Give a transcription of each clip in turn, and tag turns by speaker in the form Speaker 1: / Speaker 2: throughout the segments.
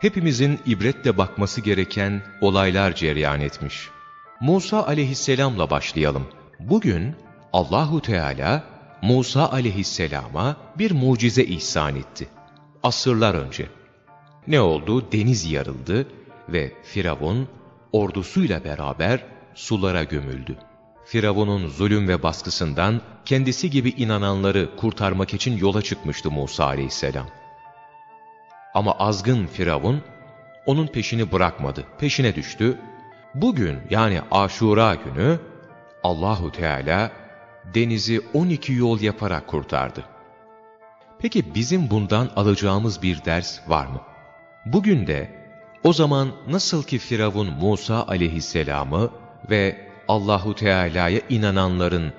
Speaker 1: hepimizin ibretle bakması gereken olaylar cereyan etmiş. Musa aleyhisselamla başlayalım. Bugün Allahu Teala Musa aleyhisselama bir mucize ihsan etti. Asırlar önce. Ne oldu? Deniz yarıldı ve Firavun ordusuyla beraber sulara gömüldü. Firavun'un zulüm ve baskısından kendisi gibi inananları kurtarmak için yola çıkmıştı Musa aleyhisselam. Ama azgın Firavun onun peşini bırakmadı, peşine düştü. Bugün yani Aşura günü Allahu Teala denizi 12 yol yaparak kurtardı. Peki bizim bundan alacağımız bir ders var mı? Bugün de o zaman nasıl ki Firavun Musa aleyhisselamı ve Allahu Teala'ya inananların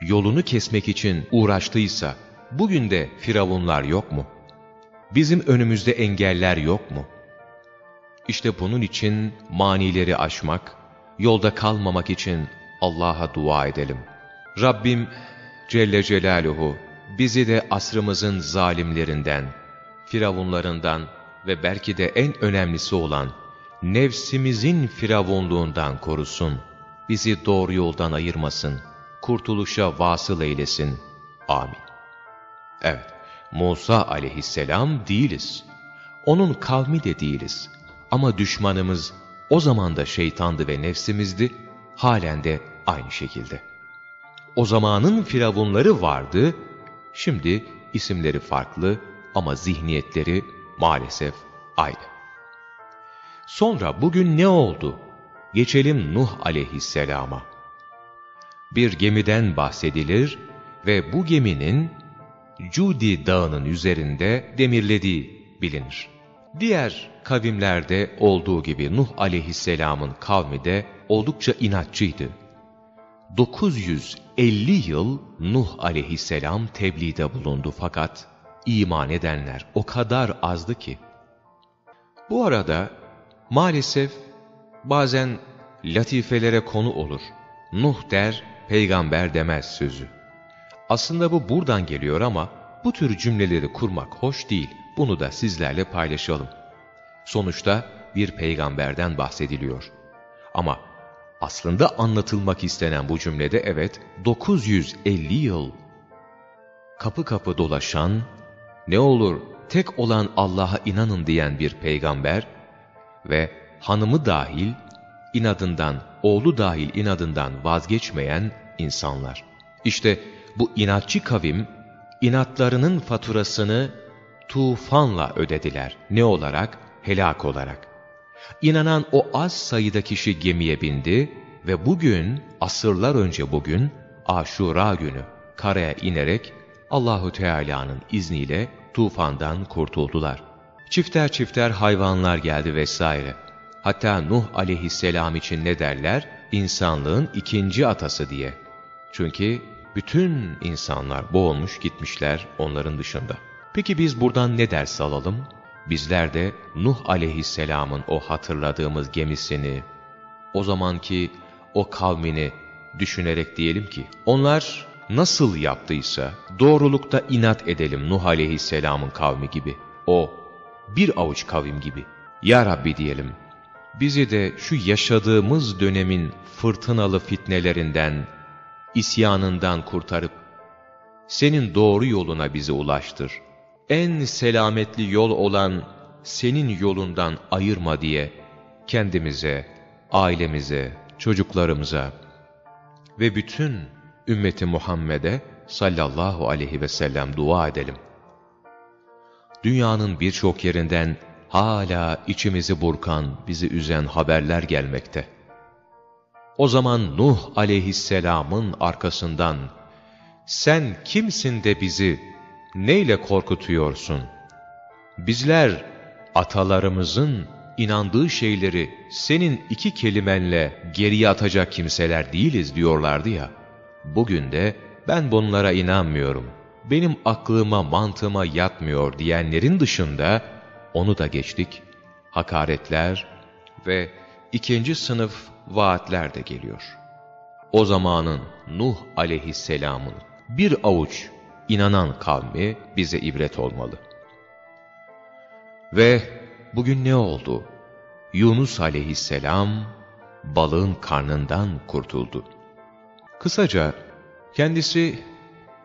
Speaker 1: yolunu kesmek için uğraştıysa, bugün de Firavunlar yok mu? Bizim önümüzde engeller yok mu? İşte bunun için manileri aşmak, yolda kalmamak için Allah'a dua edelim. Rabbim Celle Celaluhu bizi de asrımızın zalimlerinden, firavunlarından ve belki de en önemlisi olan nefsimizin firavunluğundan korusun. Bizi doğru yoldan ayırmasın. Kurtuluşa vasıl eylesin. Amin. Evet, Musa aleyhisselam değiliz. Onun kavmi de değiliz. Ama düşmanımız o zaman da şeytandı ve nefsimizdi, halen de aynı şekilde. O zamanın firavunları vardı, şimdi isimleri farklı ama zihniyetleri maalesef aynı. Sonra bugün ne oldu? Geçelim Nuh aleyhisselama. Bir gemiden bahsedilir ve bu geminin Cudi dağının üzerinde demirlediği bilinir. Diğer kavimlerde olduğu gibi Nuh aleyhisselamın kavmi de oldukça inatçıydı. 950 yıl Nuh aleyhisselam tebliğde bulundu fakat iman edenler o kadar azdı ki. Bu arada maalesef bazen latifelere konu olur. Nuh der, peygamber demez sözü. Aslında bu buradan geliyor ama bu tür cümleleri kurmak hoş değil. Bunu da sizlerle paylaşalım. Sonuçta bir peygamberden bahsediliyor. Ama aslında anlatılmak istenen bu cümlede evet 950 yıl kapı kapı dolaşan, ne olur tek olan Allah'a inanın diyen bir peygamber ve hanımı dahil inadından, oğlu dahil inadından vazgeçmeyen insanlar. İşte bu inatçı kavim, inatlarının faturasını tufanla ödediler. Ne olarak? Helak olarak. İnanan o az sayıda kişi gemiye bindi ve bugün, asırlar önce bugün, Aşura günü karaya inerek Allahu Teala'nın izniyle tufandan kurtuldular. Çifter çifter hayvanlar geldi vesaire. Hatta Nuh aleyhisselam için ne derler? İnsanlığın ikinci atası diye. Çünkü bütün insanlar boğulmuş gitmişler onların dışında. Peki biz buradan ne ders alalım? Bizler de Nuh aleyhisselamın o hatırladığımız gemisini, o zamanki o kavmini düşünerek diyelim ki, onlar nasıl yaptıysa doğrulukta inat edelim Nuh aleyhisselamın kavmi gibi. O bir avuç kavim gibi. Ya Rabbi diyelim, bizi de şu yaşadığımız dönemin fırtınalı fitnelerinden, isyanından kurtarıp, senin doğru yoluna bizi ulaştır. En selametli yol olan senin yolundan ayırma diye kendimize, ailemize, çocuklarımıza ve bütün ümmeti Muhammed'e sallallahu aleyhi ve sellem dua edelim. Dünyanın birçok yerinden hala içimizi burkan, bizi üzen haberler gelmekte. O zaman Nuh aleyhisselamın arkasından, sen kimsin de bizi neyle korkutuyorsun? Bizler atalarımızın inandığı şeyleri senin iki kelimenle geriye atacak kimseler değiliz diyorlardı ya. Bugün de ben bunlara inanmıyorum, benim aklıma mantığıma yatmıyor diyenlerin dışında onu da geçtik, hakaretler ve ikinci sınıf vaatler de geliyor. O zamanın Nuh aleyhisselamın bir avuç inanan kavmi bize ibret olmalı. Ve bugün ne oldu? Yunus aleyhisselam balığın karnından kurtuldu. Kısaca kendisi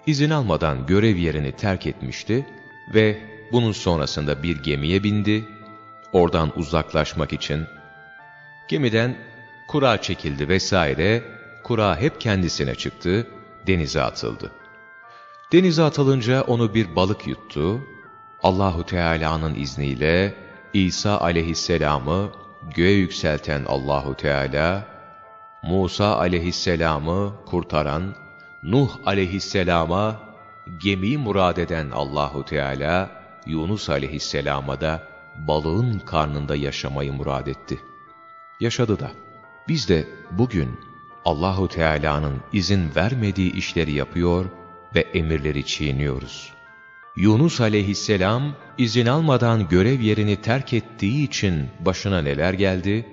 Speaker 1: izin almadan görev yerini terk etmişti ve bunun sonrasında bir gemiye bindi. Oradan uzaklaşmak için gemiden kura çekildi vesaire. Kura hep kendisine çıktı, denize atıldı. Denize atılınca onu bir balık yuttu. Allahu Teala'nın izniyle İsa aleyhisselamı göğe yükselten Allahu Teala, Musa aleyhisselamı kurtaran, Nuh aleyhisselama gemiyi murad eden Allahu Teala, Yunus aleyhisselama da balığın karnında yaşamayı murad etti. Yaşadı da. Biz de bugün Allahu Teala'nın izin vermediği işleri yapıyor ve emirleri çiğniyoruz. Yunus aleyhisselam izin almadan görev yerini terk ettiği için başına neler geldi?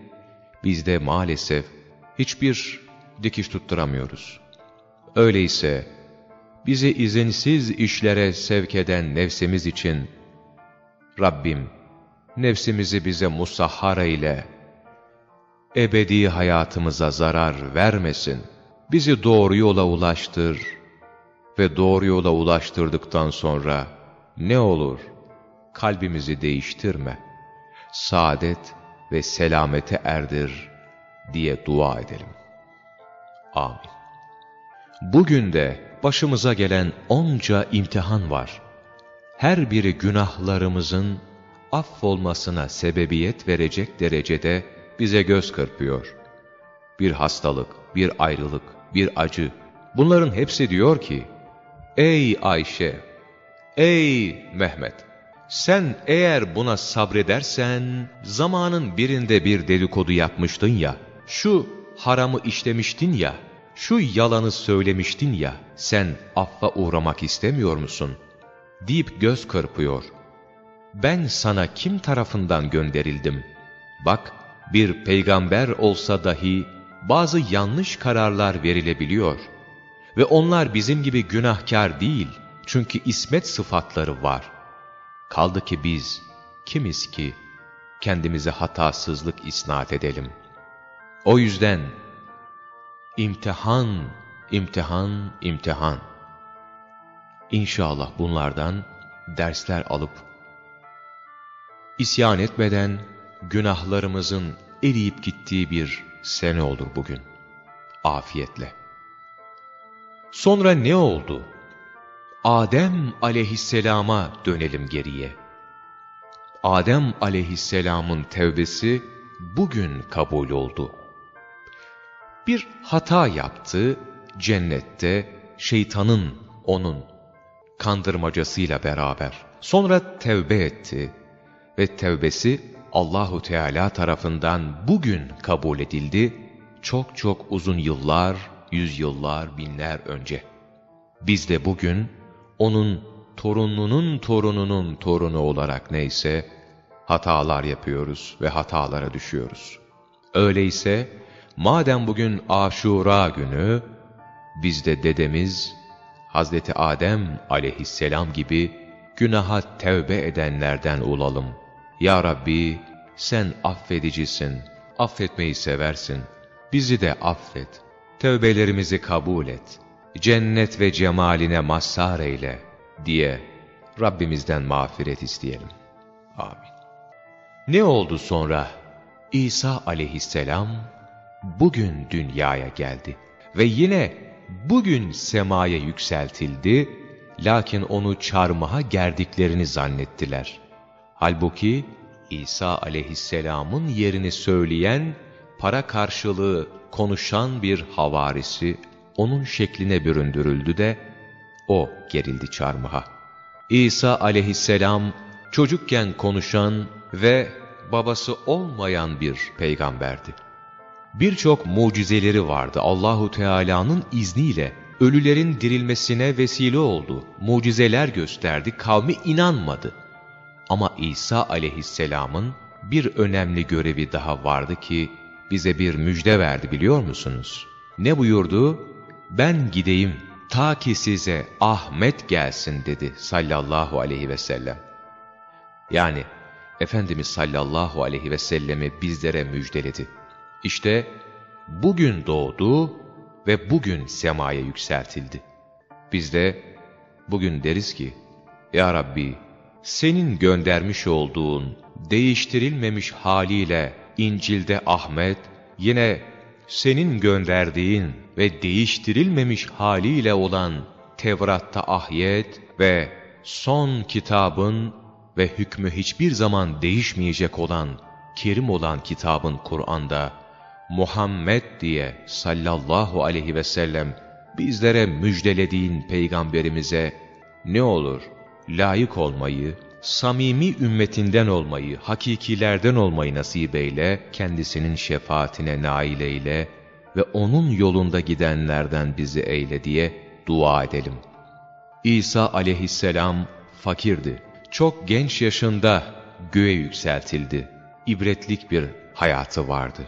Speaker 1: Biz de maalesef hiçbir dikiş tutturamıyoruz. Öyleyse bizi izinsiz işlere sevk eden nefsimiz için Rabbim nefsimizi bize musahhara ile ebedi hayatımıza zarar vermesin. Bizi doğru yola ulaştır ve doğru yola ulaştırdıktan sonra ne olur kalbimizi değiştirme. Saadet ve selamete erdir diye dua edelim. Amin. Bugün de başımıza gelen onca imtihan var. Her biri günahlarımızın affolmasına sebebiyet verecek derecede bize göz kırpıyor. Bir hastalık, bir ayrılık, bir acı. Bunların hepsi diyor ki, Ey Ayşe, ey Mehmet, sen eğer buna sabredersen, zamanın birinde bir dedikodu yapmıştın ya, şu haramı işlemiştin ya, şu yalanı söylemiştin ya, sen affa uğramak istemiyor musun? deyip göz kırpıyor. Ben sana kim tarafından gönderildim? Bak, bir peygamber olsa dahi bazı yanlış kararlar verilebiliyor. Ve onlar bizim gibi günahkar değil, çünkü ismet sıfatları var. Kaldı ki biz, kimiz ki, kendimize hatasızlık isnat edelim. O yüzden, imtihan, imtihan, imtihan. İnşallah bunlardan dersler alıp, isyan etmeden, günahlarımızın eriyip gittiği bir sene olur bugün. Afiyetle. Sonra ne oldu? Adem aleyhisselama dönelim geriye. Adem aleyhisselamın tevbesi bugün kabul oldu. Bir hata yaptı, cennette şeytanın onun kandırmacasıyla beraber. Sonra tevbe etti ve tevbesi Allahu Teala tarafından bugün kabul edildi. Çok çok uzun yıllar, yüzyıllar, binler önce. Biz de bugün onun torununun torununun torunu olarak neyse hatalar yapıyoruz ve hatalara düşüyoruz. Öyleyse madem bugün Aşura günü biz de dedemiz Hazreti Adem aleyhisselam gibi günaha tevbe edenlerden olalım. Ya Rabbi sen affedicisin, affetmeyi seversin. Bizi de affet, tövbelerimizi kabul et, cennet ve cemaline mazhar eyle diye Rabbimizden mağfiret isteyelim. Amin. Ne oldu sonra? İsa aleyhisselam bugün dünyaya geldi ve yine bugün semaya yükseltildi, lakin onu çarmıha gerdiklerini zannettiler. Halbuki İsa aleyhisselamın yerini söyleyen, para karşılığı konuşan bir havarisi onun şekline büründürüldü de o gerildi çarmıha. İsa aleyhisselam çocukken konuşan ve babası olmayan bir peygamberdi. Birçok mucizeleri vardı Allahu Teala'nın izniyle. Ölülerin dirilmesine vesile oldu. Mucizeler gösterdi, kavmi inanmadı. Ama İsa aleyhisselamın bir önemli görevi daha vardı ki bize bir müjde verdi biliyor musunuz? Ne buyurdu? Ben gideyim ta ki size Ahmet gelsin dedi sallallahu aleyhi ve sellem. Yani Efendimiz sallallahu aleyhi ve sellemi bizlere müjdeledi. İşte bugün doğdu ve bugün semaya yükseltildi. Biz de bugün deriz ki, Ya Rabbi, senin göndermiş olduğun değiştirilmemiş haliyle İncil'de Ahmet, yine senin gönderdiğin ve değiştirilmemiş haliyle olan Tevrat'ta Ahyet ve son kitabın ve hükmü hiçbir zaman değişmeyecek olan, kerim olan kitabın Kur'an'da Muhammed diye sallallahu aleyhi ve sellem bizlere müjdelediğin peygamberimize ne olur layık olmayı, samimi ümmetinden olmayı, hakikilerden olmayı nasip eyle, kendisinin şefaatine nail eyle ve onun yolunda gidenlerden bizi eyle diye dua edelim. İsa aleyhisselam fakirdi. Çok genç yaşında göğe yükseltildi. İbretlik bir hayatı vardı.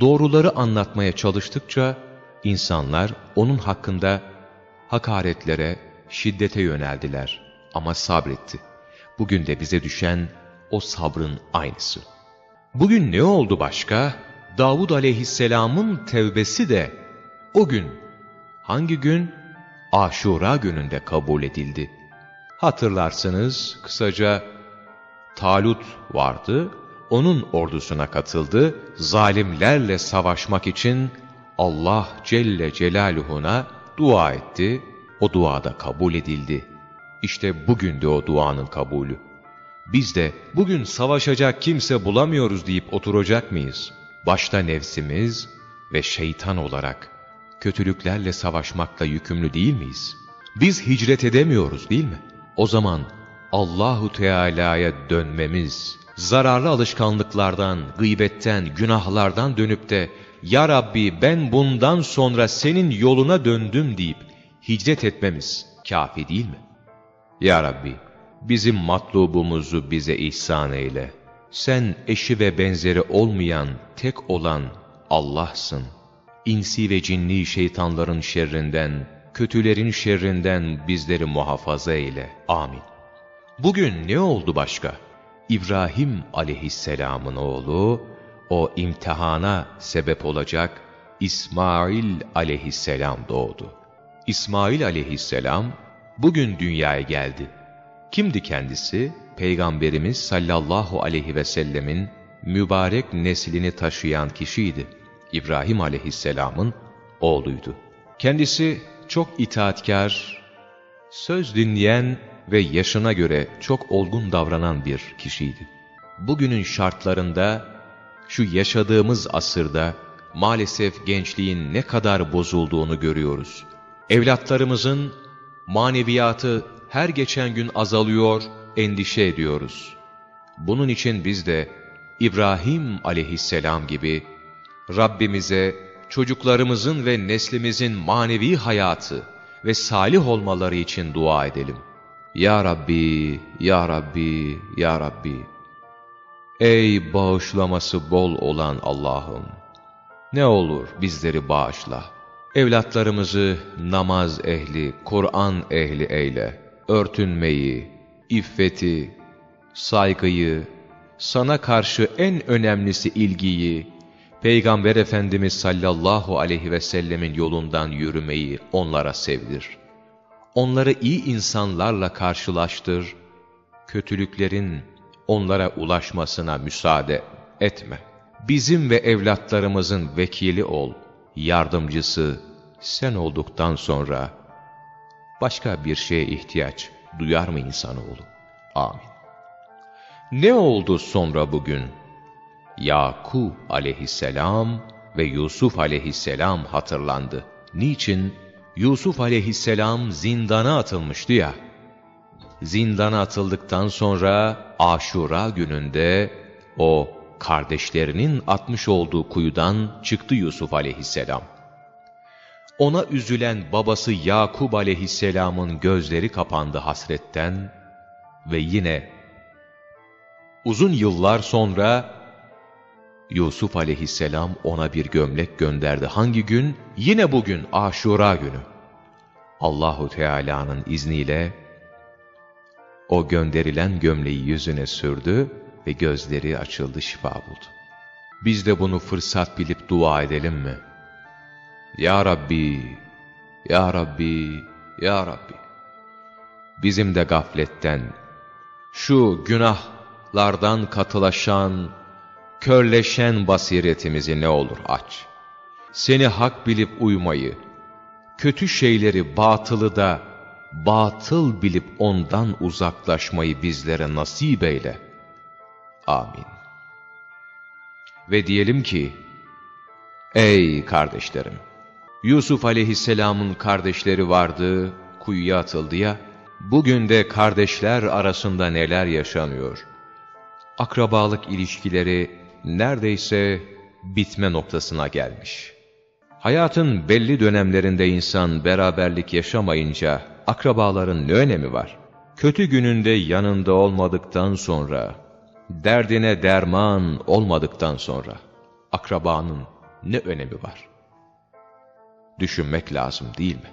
Speaker 1: Doğruları anlatmaya çalıştıkça insanlar onun hakkında hakaretlere, şiddete yöneldiler ama sabretti. Bugün de bize düşen o sabrın aynısı. Bugün ne oldu başka? Davud aleyhisselamın tevbesi de o gün, hangi gün? Aşura gününde kabul edildi. Hatırlarsınız kısaca Talut vardı, onun ordusuna katıldı, zalimlerle savaşmak için Allah Celle Celaluhu'na dua etti, o duada kabul edildi. İşte bugün de o duanın kabulü. Biz de bugün savaşacak kimse bulamıyoruz deyip oturacak mıyız? Başta nefsimiz ve şeytan olarak kötülüklerle savaşmakla yükümlü değil miyiz? Biz hicret edemiyoruz değil mi? O zaman Allahu Teala'ya dönmemiz, zararlı alışkanlıklardan, gıybetten, günahlardan dönüp de Ya Rabbi ben bundan sonra senin yoluna döndüm deyip hicret etmemiz kafi değil mi? Ya Rabbi bizim matlubumuzu bize ihsan eyle. Sen eşi ve benzeri olmayan, tek olan Allah'sın. İnsi ve cinni şeytanların şerrinden, kötülerin şerrinden bizleri muhafaza eyle. Amin. Bugün ne oldu başka? İbrahim aleyhisselamın oğlu, o imtihana sebep olacak İsmail aleyhisselam doğdu. İsmail aleyhisselam bugün dünyaya geldi. Kimdi kendisi? Peygamberimiz sallallahu aleyhi ve sellemin mübarek neslini taşıyan kişiydi. İbrahim aleyhisselamın oğluydu. Kendisi çok itaatkar, söz dinleyen ve yaşına göre çok olgun davranan bir kişiydi. Bugünün şartlarında, şu yaşadığımız asırda maalesef gençliğin ne kadar bozulduğunu görüyoruz. Evlatlarımızın maneviyatı her geçen gün azalıyor, endişe ediyoruz. Bunun için biz de İbrahim aleyhisselam gibi Rabbimize çocuklarımızın ve neslimizin manevi hayatı ve salih olmaları için dua edelim. Ya Rabbi, Ya Rabbi, Ya Rabbi. Ey bağışlaması bol olan Allah'ım! Ne olur bizleri bağışla. Evlatlarımızı namaz ehli, Kur'an ehli eyle. Örtünmeyi, iffeti, saygıyı, sana karşı en önemlisi ilgiyi, Peygamber Efendimiz sallallahu aleyhi ve sellemin yolundan yürümeyi onlara sevdir. Onları iyi insanlarla karşılaştır, kötülüklerin onlara ulaşmasına müsaade etme. Bizim ve evlatlarımızın vekili ol, yardımcısı sen olduktan sonra başka bir şeye ihtiyaç duyar mı insanoğlu? Amin. Ne oldu sonra bugün? Yakub aleyhisselam ve Yusuf aleyhisselam hatırlandı. Niçin? Yusuf aleyhisselam zindana atılmıştı ya. Zindana atıldıktan sonra Aşura gününde o kardeşlerinin atmış olduğu kuyudan çıktı Yusuf aleyhisselam. Ona üzülen babası Yakub aleyhisselamın gözleri kapandı hasretten ve yine uzun yıllar sonra Yusuf aleyhisselam ona bir gömlek gönderdi. Hangi gün? Yine bugün Aşura günü. Allahu Teala'nın izniyle o gönderilen gömleği yüzüne sürdü ve gözleri açıldı şifa buldu. Biz de bunu fırsat bilip dua edelim mi? Ya Rabbi, Ya Rabbi, Ya Rabbi. Bizim de gafletten, şu günahlardan katılaşan, körleşen basiretimizi ne olur aç. Seni hak bilip uymayı, kötü şeyleri, batılı da, batıl bilip ondan uzaklaşmayı bizlere nasip eyle. Amin. Ve diyelim ki, ey kardeşlerim, Yusuf aleyhisselamın kardeşleri vardı, kuyuya atıldı ya, bugün de kardeşler arasında neler yaşanıyor? Akrabalık ilişkileri neredeyse bitme noktasına gelmiş. Hayatın belli dönemlerinde insan beraberlik yaşamayınca akrabaların ne önemi var? Kötü gününde yanında olmadıktan sonra, derdine derman olmadıktan sonra akrabanın ne önemi var? Düşünmek lazım değil mi?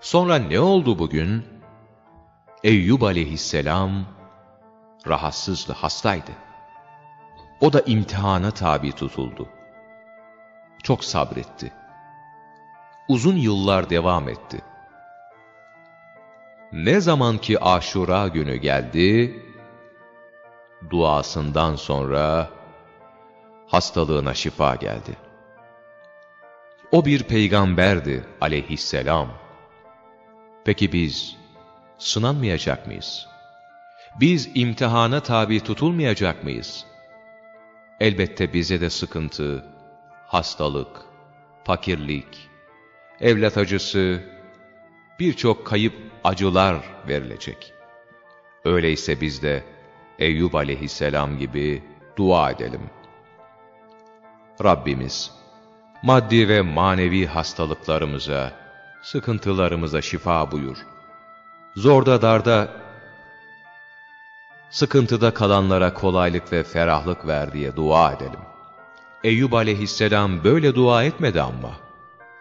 Speaker 1: Sonra ne oldu bugün? Eyyub aleyhisselam rahatsızdı, hastaydı. O da imtihana tabi tutuldu. Çok sabretti. Uzun yıllar devam etti. Ne zaman ki Aşura günü geldi, duasından sonra hastalığına şifa geldi. O bir peygamberdi aleyhisselam. Peki biz sınanmayacak mıyız? Biz imtihana tabi tutulmayacak mıyız? Elbette bize de sıkıntı, hastalık, fakirlik, evlat acısı, birçok kayıp acılar verilecek. Öyleyse biz de Eyüp aleyhisselam gibi dua edelim. Rabbimiz, maddi ve manevi hastalıklarımıza, sıkıntılarımıza şifa buyur. Zorda darda, sıkıntıda kalanlara kolaylık ve ferahlık ver diye dua edelim. Eyüp aleyhisselam böyle dua etmedi ama.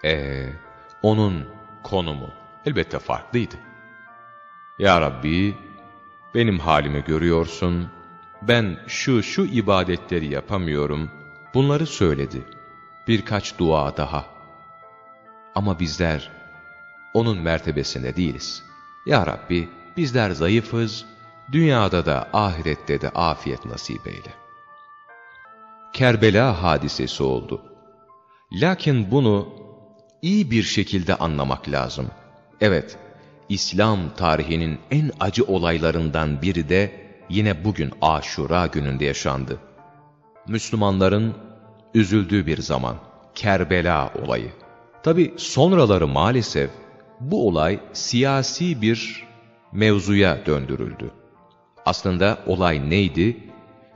Speaker 1: Ee, onun konumu elbette farklıydı. Ya Rabbi, benim halimi görüyorsun, ben şu şu ibadetleri yapamıyorum, bunları söyledi. Birkaç dua daha. Ama bizler onun mertebesinde değiliz. Ya Rabbi, bizler zayıfız, dünyada da ahirette de afiyet nasip eyle. Kerbela hadisesi oldu. Lakin bunu iyi bir şekilde anlamak lazım. Evet, İslam tarihinin en acı olaylarından biri de yine bugün Aşura gününde yaşandı. Müslümanların üzüldüğü bir zaman, Kerbela olayı. Tabi sonraları maalesef bu olay siyasi bir mevzuya döndürüldü. Aslında olay neydi?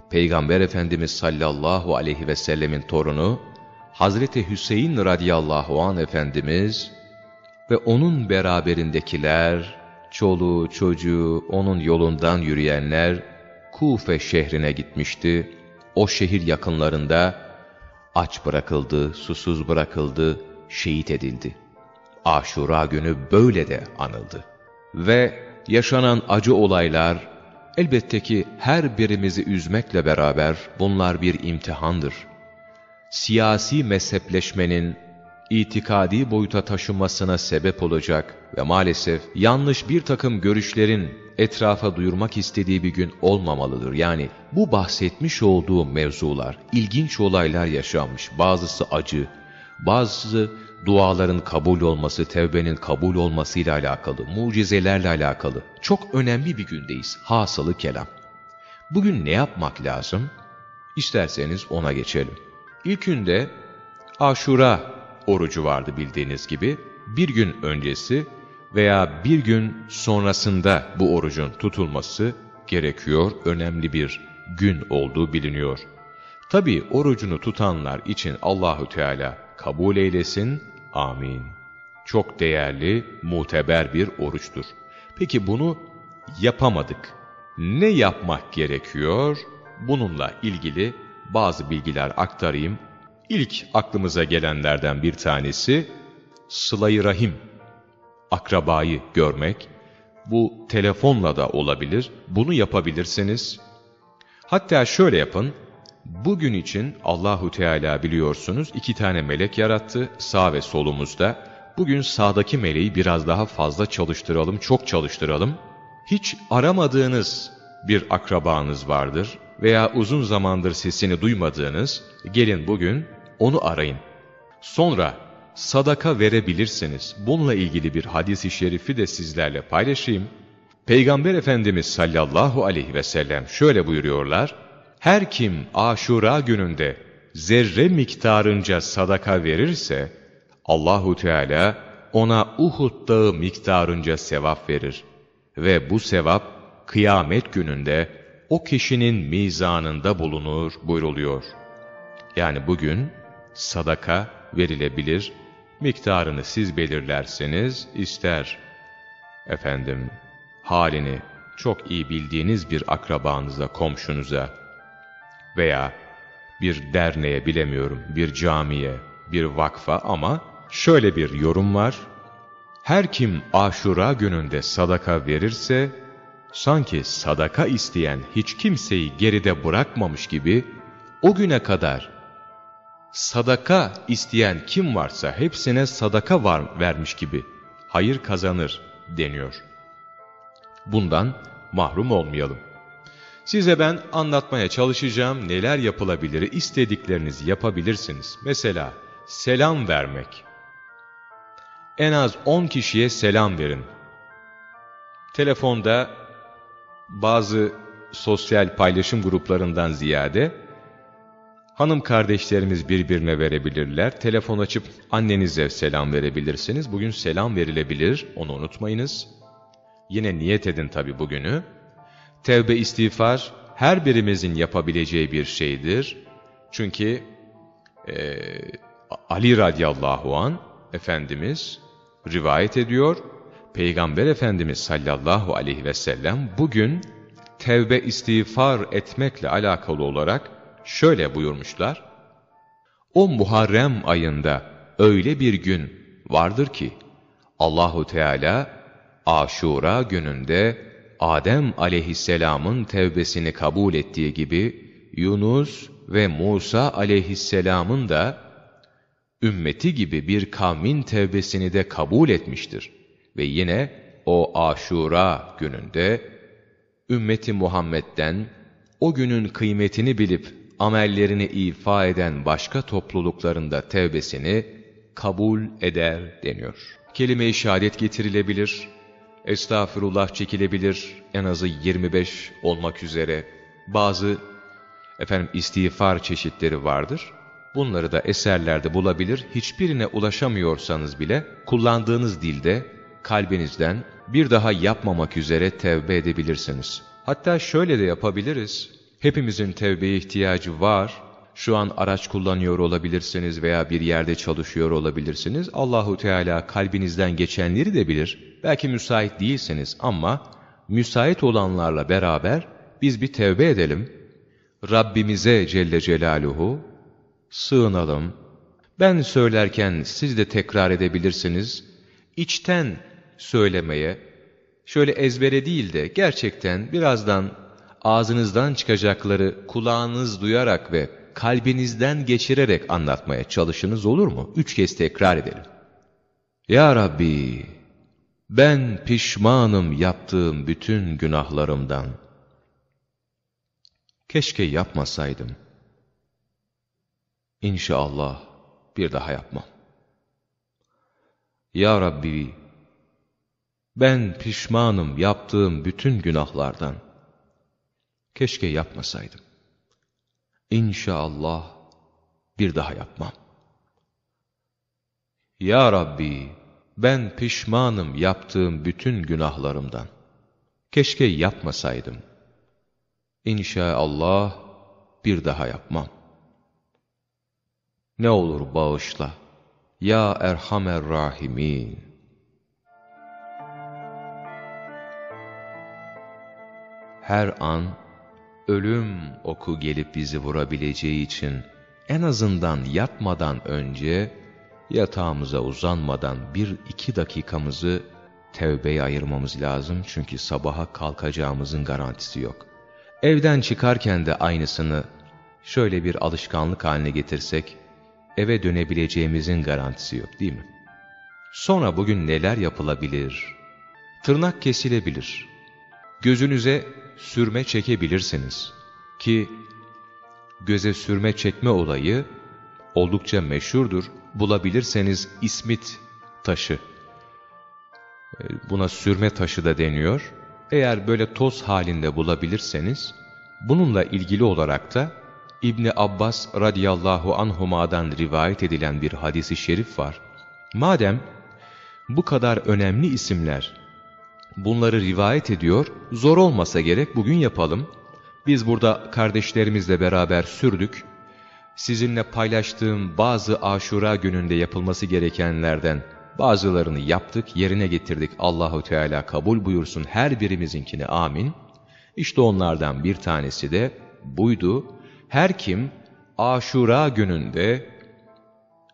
Speaker 1: Peygamber Efendimiz sallallahu aleyhi ve sellemin torunu, Hazreti Hüseyin radıyallahu an Efendimiz ve onun beraberindekiler, çoluğu çocuğu onun yolundan yürüyenler Kufe şehrine gitmişti. O şehir yakınlarında aç bırakıldı, susuz bırakıldı, şehit edildi. Aşura günü böyle de anıldı. Ve yaşanan acı olaylar elbette ki her birimizi üzmekle beraber bunlar bir imtihandır. Siyasi mezhepleşmenin itikadi boyuta taşınmasına sebep olacak ve maalesef yanlış bir takım görüşlerin etrafa duyurmak istediği bir gün olmamalıdır. Yani bu bahsetmiş olduğu mevzular, ilginç olaylar yaşanmış. Bazısı acı, bazısı duaların kabul olması, tevbenin kabul olmasıyla alakalı, mucizelerle alakalı. Çok önemli bir gündeyiz. Hasılı kelam. Bugün ne yapmak lazım? İsterseniz ona geçelim. İlkünde Aşura orucu vardı bildiğiniz gibi. Bir gün öncesi veya bir gün sonrasında bu orucun tutulması gerekiyor. Önemli bir gün olduğu biliniyor. Tabi orucunu tutanlar için Allahü Teala kabul eylesin. Amin. Çok değerli, muteber bir oruçtur. Peki bunu yapamadık. Ne yapmak gerekiyor? Bununla ilgili bazı bilgiler aktarayım. İlk aklımıza gelenlerden bir tanesi sıla Rahim, akrabayı görmek, Bu telefonla da olabilir. Bunu yapabilirsiniz. Hatta şöyle yapın. Bugün için Allahu Teala biliyorsunuz iki tane melek yarattı sağ ve solumuzda. Bugün sağdaki meleği biraz daha fazla çalıştıralım, çok çalıştıralım. Hiç aramadığınız bir akrabanız vardır veya uzun zamandır sesini duymadığınız, gelin bugün onu arayın. Sonra sadaka verebilirsiniz. Bununla ilgili bir hadis-i şerifi de sizlerle paylaşayım. Peygamber Efendimiz sallallahu aleyhi ve sellem şöyle buyuruyorlar. Her kim aşura gününde zerre miktarınca sadaka verirse, Allahu Teala ona Uhud dağı miktarınca sevap verir. Ve bu sevap kıyamet gününde o kişinin mizanında bulunur buyruluyor. Yani bugün sadaka verilebilir, miktarını siz belirlerseniz ister efendim halini çok iyi bildiğiniz bir akrabanıza, komşunuza veya bir derneğe bilemiyorum, bir camiye, bir vakfa ama şöyle bir yorum var. Her kim aşura gününde sadaka verirse, sanki sadaka isteyen hiç kimseyi geride bırakmamış gibi, o güne kadar sadaka isteyen kim varsa hepsine sadaka var, vermiş gibi hayır kazanır deniyor. Bundan mahrum olmayalım. Size ben anlatmaya çalışacağım neler yapılabilir, istediklerinizi yapabilirsiniz. Mesela selam vermek. En az 10 kişiye selam verin. Telefonda bazı sosyal paylaşım gruplarından ziyade hanım kardeşlerimiz birbirine verebilirler. Telefon açıp annenize selam verebilirsiniz. Bugün selam verilebilir, onu unutmayınız. Yine niyet edin tabi bugünü. Tevbe istiğfar her birimizin yapabileceği bir şeydir. Çünkü e, Ali radıyallahu an Efendimiz rivayet ediyor. Peygamber Efendimiz sallallahu aleyhi ve sellem bugün tevbe istiğfar etmekle alakalı olarak şöyle buyurmuşlar. O Muharrem ayında öyle bir gün vardır ki Allahu Teala Aşura gününde Adem aleyhisselamın tevbesini kabul ettiği gibi Yunus ve Musa aleyhisselamın da ümmeti gibi bir kavmin tevbesini de kabul etmiştir. Ve yine o aşura gününde ümmeti Muhammed'den o günün kıymetini bilip amellerini ifa eden başka toplulukların da tevbesini kabul eder deniyor. Kelime-i şehadet getirilebilir, estağfurullah çekilebilir, en azı 25 olmak üzere bazı efendim istiğfar çeşitleri vardır. Bunları da eserlerde bulabilir, hiçbirine ulaşamıyorsanız bile kullandığınız dilde kalbinizden bir daha yapmamak üzere tevbe edebilirsiniz. Hatta şöyle de yapabiliriz. Hepimizin tevbeye ihtiyacı var. Şu an araç kullanıyor olabilirsiniz veya bir yerde çalışıyor olabilirsiniz. Allahu Teala kalbinizden geçenleri de bilir. Belki müsait değilsiniz ama müsait olanlarla beraber biz bir tevbe edelim. Rabbimize Celle Celaluhu sığınalım. Ben söylerken siz de tekrar edebilirsiniz. İçten söylemeye, şöyle ezbere değil de gerçekten birazdan ağzınızdan çıkacakları kulağınız duyarak ve kalbinizden geçirerek anlatmaya çalışınız olur mu? Üç kez tekrar edelim. Ya Rabbi, ben pişmanım yaptığım bütün günahlarımdan. Keşke yapmasaydım. İnşallah bir daha yapmam. Ya Rabbi, ben pişmanım yaptığım bütün günahlardan. Keşke yapmasaydım. İnşallah bir daha yapmam. Ya Rabbi, ben pişmanım yaptığım bütün günahlarımdan. Keşke yapmasaydım. İnşallah bir daha yapmam. Ne olur bağışla. Ya Erhamer Rahimin. Her an ölüm oku gelip bizi vurabileceği için en azından yatmadan önce yatağımıza uzanmadan bir iki dakikamızı tevbeyi ayırmamız lazım çünkü sabaha kalkacağımızın garantisi yok. Evden çıkarken de aynısını şöyle bir alışkanlık haline getirsek, eve dönebileceğimizin garantisi yok değil mi? Sonra bugün neler yapılabilir? Tırnak kesilebilir. Gözünüze sürme çekebilirsiniz. Ki göze sürme çekme olayı oldukça meşhurdur. Bulabilirseniz ismit taşı. E, buna sürme taşı da deniyor. Eğer böyle toz halinde bulabilirseniz, bununla ilgili olarak da İbni Abbas radıyallahu anhuma'dan rivayet edilen bir hadisi şerif var. Madem bu kadar önemli isimler bunları rivayet ediyor, zor olmasa gerek bugün yapalım. Biz burada kardeşlerimizle beraber sürdük. Sizinle paylaştığım bazı aşura gününde yapılması gerekenlerden bazılarını yaptık, yerine getirdik. Allahu Teala kabul buyursun her birimizinkini amin. İşte onlardan bir tanesi de buydu. Her kim aşura gününde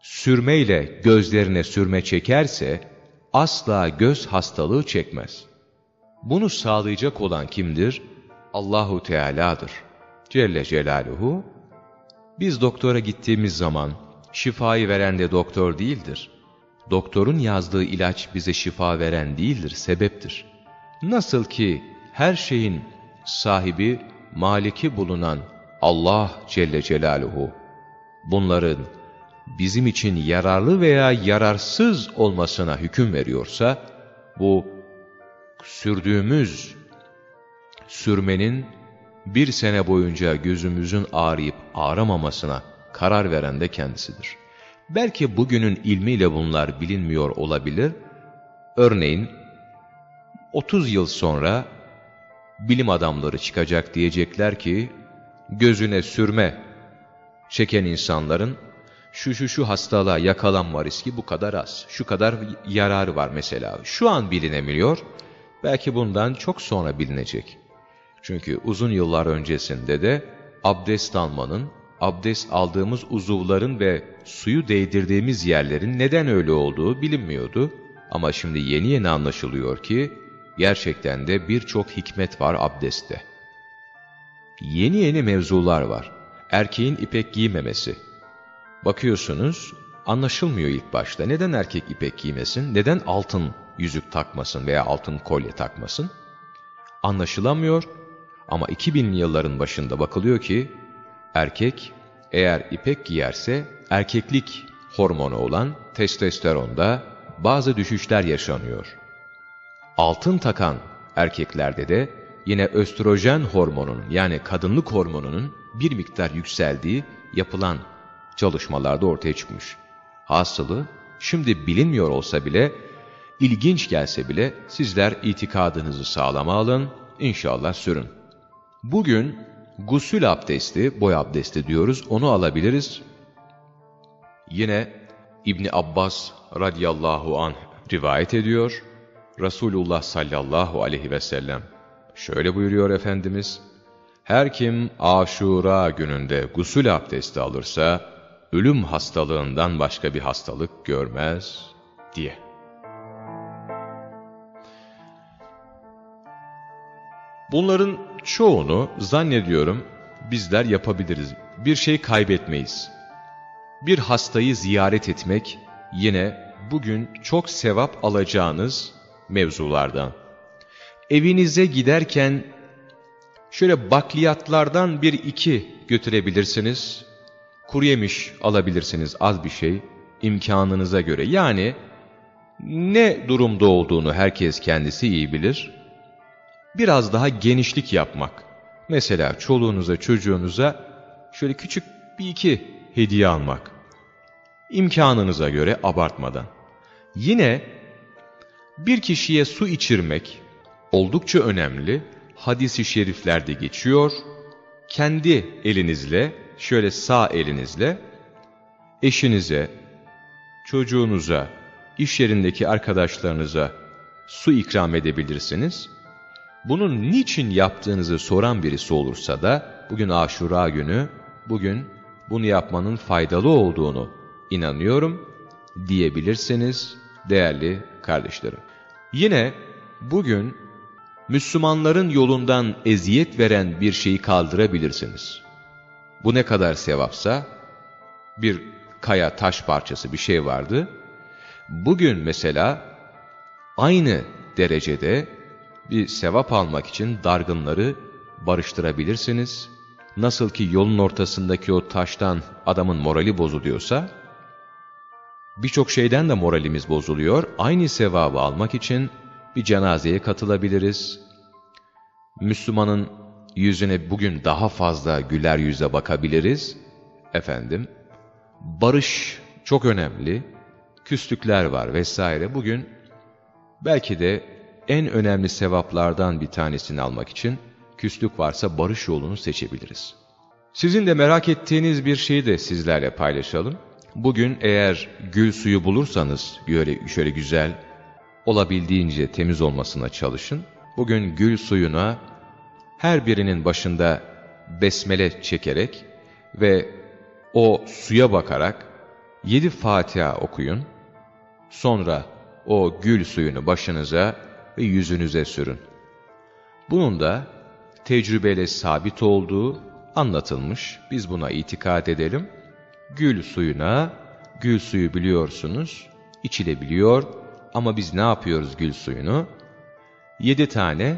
Speaker 1: sürmeyle gözlerine sürme çekerse asla göz hastalığı çekmez. Bunu sağlayacak olan kimdir? Allahu Teala'dır. Celle Celaluhu. Biz doktora gittiğimiz zaman şifayı veren de doktor değildir. Doktorun yazdığı ilaç bize şifa veren değildir, sebeptir. Nasıl ki her şeyin sahibi, maliki bulunan Allah Celle Celaluhu bunların bizim için yararlı veya yararsız olmasına hüküm veriyorsa, bu sürdüğümüz sürmenin bir sene boyunca gözümüzün ağrıyıp ağramamasına karar veren de kendisidir. Belki bugünün ilmiyle bunlar bilinmiyor olabilir. Örneğin 30 yıl sonra bilim adamları çıkacak diyecekler ki gözüne sürme çeken insanların şu şu şu hastalığa yakalanma riski bu kadar az. Şu kadar yararı var mesela. Şu an bilinemiyor. Belki bundan çok sonra bilinecek. Çünkü uzun yıllar öncesinde de abdest almanın, abdest aldığımız uzuvların ve suyu değdirdiğimiz yerlerin neden öyle olduğu bilinmiyordu. Ama şimdi yeni yeni anlaşılıyor ki gerçekten de birçok hikmet var abdestte. Yeni yeni mevzular var. Erkeğin ipek giymemesi. Bakıyorsunuz anlaşılmıyor ilk başta. Neden erkek ipek giymesin? Neden altın yüzük takmasın veya altın kolye takmasın? Anlaşılamıyor ama 2000'li yılların başında bakılıyor ki erkek eğer ipek giyerse erkeklik hormonu olan testosteronda bazı düşüşler yaşanıyor. Altın takan erkeklerde de yine östrojen hormonunun yani kadınlık hormonunun bir miktar yükseldiği yapılan çalışmalarda ortaya çıkmış. Hasılı şimdi bilinmiyor olsa bile, ilginç gelse bile sizler itikadınızı sağlama alın, inşallah sürün. Bugün gusül abdesti, boy abdesti diyoruz, onu alabiliriz. Yine İbni Abbas radıyallahu anh rivayet ediyor. Resulullah sallallahu aleyhi ve sellem şöyle buyuruyor Efendimiz, Her kim aşura gününde gusül abdesti alırsa, ölüm hastalığından başka bir hastalık görmez diye. Bunların çoğunu zannediyorum bizler yapabiliriz. Bir şey kaybetmeyiz. Bir hastayı ziyaret etmek yine bugün çok sevap alacağınız mevzulardan. Evinize giderken şöyle bakliyatlardan bir iki götürebilirsiniz. Kuru yemiş alabilirsiniz az bir şey imkanınıza göre. Yani ne durumda olduğunu herkes kendisi iyi bilir. Biraz daha genişlik yapmak. Mesela çoluğunuza çocuğunuza şöyle küçük bir iki hediye almak. İmkanınıza göre abartmadan. Yine bir kişiye su içirmek oldukça önemli. Hadis-i şeriflerde geçiyor. Kendi elinizle, şöyle sağ elinizle eşinize, çocuğunuza, iş yerindeki arkadaşlarınıza su ikram edebilirsiniz. Bunun niçin yaptığınızı soran birisi olursa da bugün aşura günü, bugün bunu yapmanın faydalı olduğunu inanıyorum diyebilirsiniz değerli kardeşlerim. Yine bugün Müslümanların yolundan eziyet veren bir şeyi kaldırabilirsiniz. Bu ne kadar sevapsa, bir kaya taş parçası bir şey vardı. Bugün mesela aynı derecede bir sevap almak için dargınları barıştırabilirsiniz. Nasıl ki yolun ortasındaki o taştan adamın morali bozuluyorsa, birçok şeyden de moralimiz bozuluyor. Aynı sevabı almak için bir cenazeye katılabiliriz. Müslümanın yüzüne bugün daha fazla güler yüze bakabiliriz. Efendim, barış çok önemli. Küslükler var vesaire. Bugün belki de en önemli sevaplardan bir tanesini almak için küslük varsa barış yolunu seçebiliriz. Sizin de merak ettiğiniz bir şeyi de sizlerle paylaşalım. Bugün eğer gül suyu bulursanız böyle şöyle güzel, olabildiğince temiz olmasına çalışın. Bugün gül suyuna her birinin başında besmele çekerek ve o suya bakarak yedi Fatiha okuyun. Sonra o gül suyunu başınıza ve yüzünüze sürün. Bunun da tecrübeyle sabit olduğu anlatılmış. Biz buna itikad edelim. Gül suyuna, gül suyu biliyorsunuz, içilebiliyor ama biz ne yapıyoruz gül suyunu? Yedi tane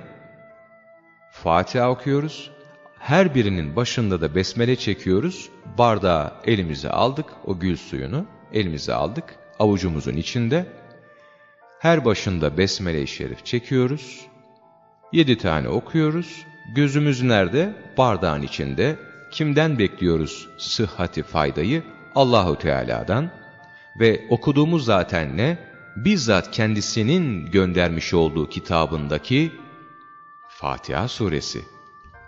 Speaker 1: Fatiha okuyoruz. Her birinin başında da besmele çekiyoruz. Bardağı elimize aldık, o gül suyunu elimize aldık, avucumuzun içinde. Her başında besmele-i şerif çekiyoruz. Yedi tane okuyoruz. Gözümüz nerede? Bardağın içinde. Kimden bekliyoruz sıhhati faydayı? Allahu Teala'dan. Ve okuduğumuz zaten ne? Bizzat kendisinin göndermiş olduğu kitabındaki Fatiha suresi.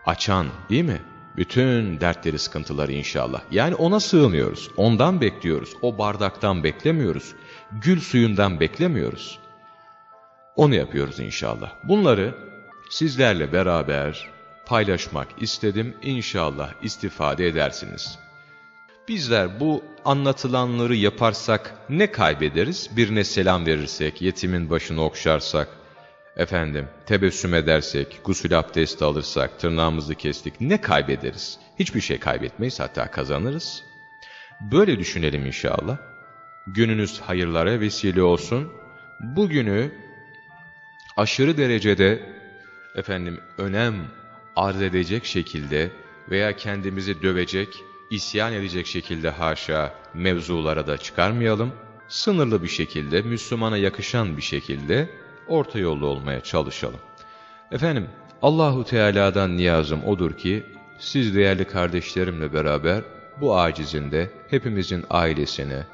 Speaker 1: Açan değil mi? Bütün dertleri, sıkıntıları inşallah. Yani ona sığınıyoruz. Ondan bekliyoruz. O bardaktan beklemiyoruz. Gül suyundan beklemiyoruz. Onu yapıyoruz inşallah. Bunları sizlerle beraber paylaşmak istedim. İnşallah istifade edersiniz. Bizler bu anlatılanları yaparsak ne kaybederiz? Birine selam verirsek, yetimin başını okşarsak, efendim tebessüm edersek, gusül abdesti alırsak, tırnağımızı kestik ne kaybederiz? Hiçbir şey kaybetmeyiz hatta kazanırız. Böyle düşünelim inşallah. Gününüz hayırlara vesile olsun. Bugünü aşırı derecede efendim önem arz edecek şekilde veya kendimizi dövecek, isyan edecek şekilde haşa mevzulara da çıkarmayalım. Sınırlı bir şekilde, Müslümana yakışan bir şekilde orta yolda olmaya çalışalım. Efendim, Allahu Teala'dan niyazım odur ki, siz değerli kardeşlerimle beraber bu acizinde hepimizin ailesine,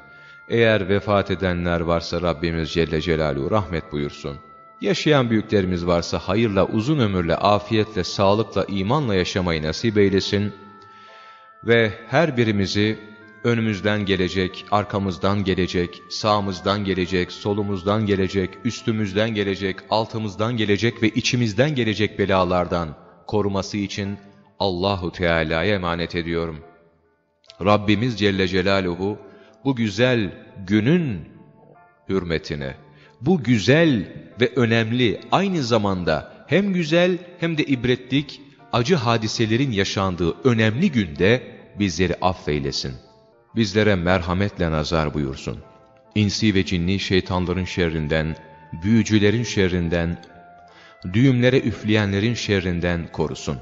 Speaker 1: eğer vefat edenler varsa Rabbimiz Celle Celaluhu rahmet buyursun. Yaşayan büyüklerimiz varsa hayırla, uzun ömürle, afiyetle, sağlıkla, imanla yaşamayı nasip eylesin. Ve her birimizi önümüzden gelecek, arkamızdan gelecek, sağımızdan gelecek, solumuzdan gelecek, üstümüzden gelecek, altımızdan gelecek ve içimizden gelecek belalardan koruması için Allahu Teala'ya emanet ediyorum. Rabbimiz Celle Celaluhu bu güzel günün hürmetine, bu güzel ve önemli aynı zamanda hem güzel hem de ibretlik acı hadiselerin yaşandığı önemli günde bizleri affeylesin. Bizlere merhametle nazar buyursun. İnsi ve cinni şeytanların şerrinden, büyücülerin şerrinden, düğümlere üfleyenlerin şerrinden korusun.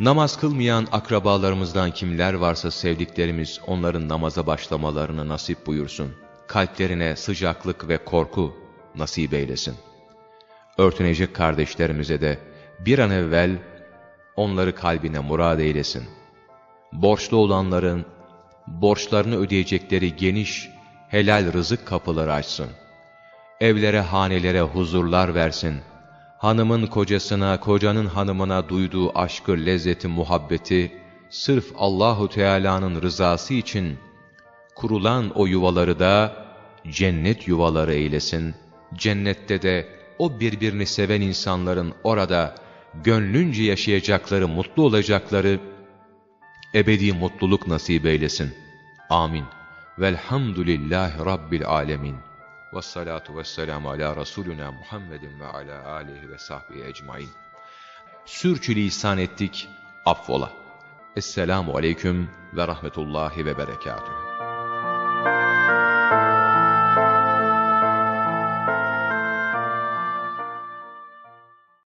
Speaker 1: Namaz kılmayan akrabalarımızdan kimler varsa sevdiklerimiz onların namaza başlamalarını nasip buyursun. Kalplerine sıcaklık ve korku nasip eylesin. Örtünecek kardeşlerimize de bir an evvel onları kalbine murad eylesin. Borçlu olanların borçlarını ödeyecekleri geniş, helal rızık kapıları açsın. Evlere, hanelere huzurlar versin. Hanımın kocasına, kocanın hanımına duyduğu aşkı, lezzeti, muhabbeti, sırf Allahu Teala'nın rızası için kurulan o yuvaları da cennet yuvaları eylesin. Cennette de o birbirini seven insanların orada gönlünce yaşayacakları, mutlu olacakları ebedi mutluluk nasip eylesin. Amin. Velhamdülillahi Rabbil alemin. ve salatu ve selamu ala Resulüna Muhammedin ve ala alihi ve sahbihi ecmain. Sürçülisan ettik, affola. Esselamu aleyküm ve rahmetullahi ve berekatuhu.